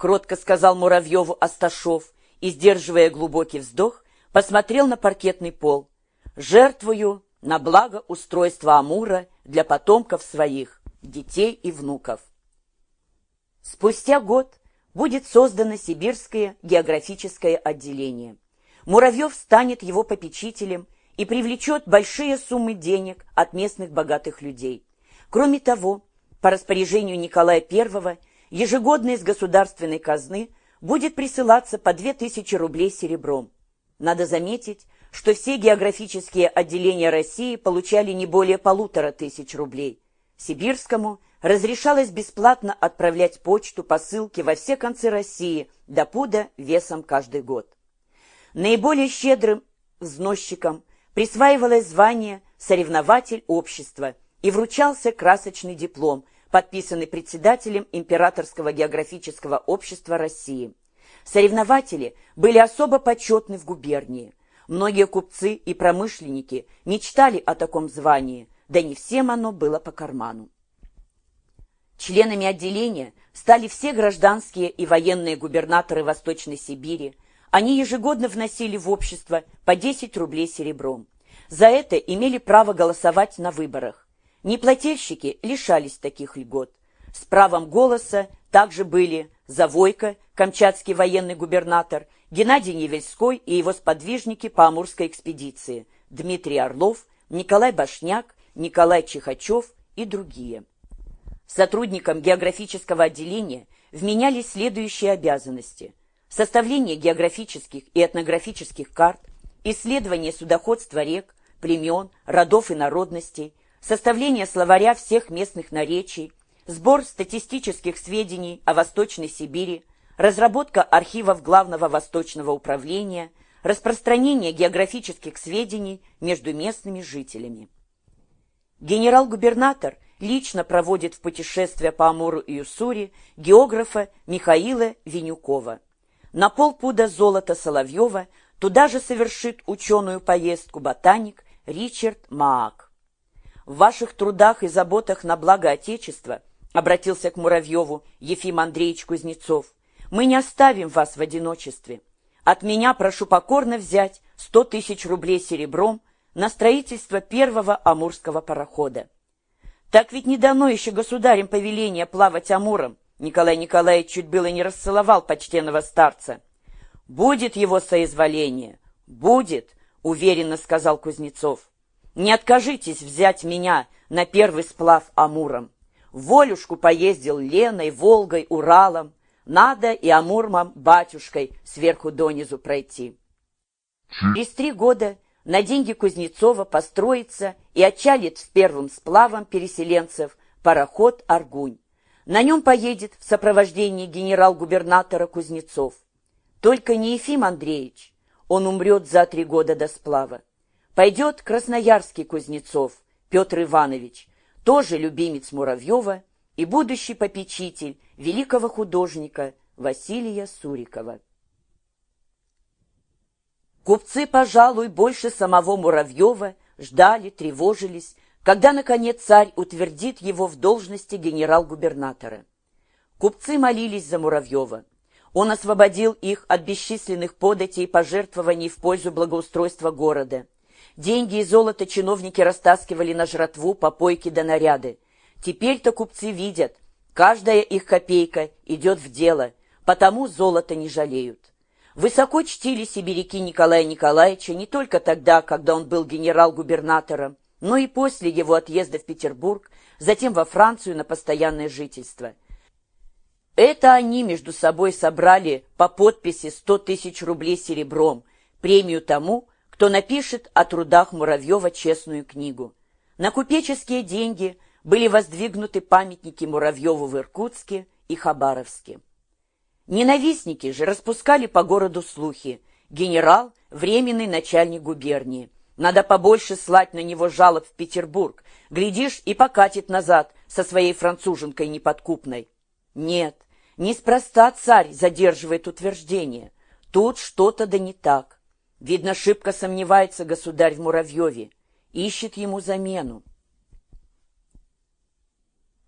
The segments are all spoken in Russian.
кротко сказал Муравьеву Асташов и, сдерживая глубокий вздох, посмотрел на паркетный пол. «Жертвую на благо устройства Амура для потомков своих, детей и внуков». Спустя год будет создано Сибирское географическое отделение. Муравьев станет его попечителем и привлечет большие суммы денег от местных богатых людей. Кроме того, по распоряжению Николая I ежегодно из государственной казны будет присылаться по 2000 рублей серебром. Надо заметить, что все географические отделения России получали не более полутора тысяч рублей. Сибирскому разрешалось бесплатно отправлять почту, посылки во все концы России до пуда весом каждый год. Наиболее щедрым взносчикам присваивалось звание «Соревнователь общества» и вручался красочный диплом, подписанный председателем Императорского географического общества России. Соревнователи были особо почетны в губернии. Многие купцы и промышленники мечтали о таком звании, да не всем оно было по карману. Членами отделения стали все гражданские и военные губернаторы Восточной Сибири. Они ежегодно вносили в общество по 10 рублей серебром. За это имели право голосовать на выборах. Неплательщики лишались таких льгот. С правом голоса также были Завойко, камчатский военный губернатор, Геннадий Невельской и его сподвижники по Амурской экспедиции, Дмитрий Орлов, Николай Башняк, Николай Чихачев и другие. Сотрудникам географического отделения вменялись следующие обязанности. Составление географических и этнографических карт, исследование судоходства рек, племен, родов и народностей, составление словаря всех местных наречий, сбор статистических сведений о Восточной Сибири, разработка архивов Главного Восточного управления, распространение географических сведений между местными жителями. Генерал-губернатор лично проводит в путешествие по Амуру и Уссури географа Михаила Винюкова. На полпуда золота Соловьева туда же совершит ученую поездку ботаник Ричард Маак. В ваших трудах и заботах на благо Отечества, обратился к Муравьеву Ефим Андреевич Кузнецов, мы не оставим вас в одиночестве. От меня прошу покорно взять сто тысяч рублей серебром на строительство первого амурского парохода. Так ведь не дано еще государем повеление плавать Амуром. Николай Николаевич чуть было не расцеловал почтенного старца. «Будет его соизволение, будет», — уверенно сказал Кузнецов. Не откажитесь взять меня на первый сплав Амуром. Волюшку поездил Леной, Волгой, Уралом. Надо и Амурмом батюшкой сверху донизу пройти. Через три года на деньги Кузнецова построится и отчалит с первым сплавом переселенцев пароход «Аргунь». На нем поедет в сопровождении генерал-губернатора Кузнецов. Только не Ефим Андреевич, он умрет за три года до сплава. Пойдет красноярский Кузнецов Петр Иванович, тоже любимец Муравьева и будущий попечитель великого художника Василия Сурикова. Купцы, пожалуй, больше самого Муравьева ждали, тревожились, когда, наконец, царь утвердит его в должности генерал-губернатора. Купцы молились за Муравьева. Он освободил их от бесчисленных податей и пожертвований в пользу благоустройства города – Деньги и золото чиновники растаскивали на жратву, попойки да наряды. Теперь-то купцы видят, каждая их копейка идет в дело, потому золото не жалеют. Высоко чтили сибиряки Николая Николаевича не только тогда, когда он был генерал-губернатором, но и после его отъезда в Петербург, затем во Францию на постоянное жительство. Это они между собой собрали по подписи 100 тысяч рублей серебром, премию тому, кто напишет о трудах Муравьева честную книгу. На купеческие деньги были воздвигнуты памятники Муравьеву в Иркутске и Хабаровске. Ненавистники же распускали по городу слухи. Генерал – временный начальник губернии. Надо побольше слать на него жалоб в Петербург. Глядишь, и покатит назад со своей француженкой неподкупной. Нет, неспроста царь задерживает утверждение. Тут что-то да не так. Видно, шибко сомневается государь в Муравьеве, ищет ему замену.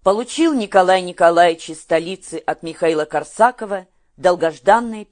Получил Николай Николаевич из столицы от Михаила Корсакова долгожданное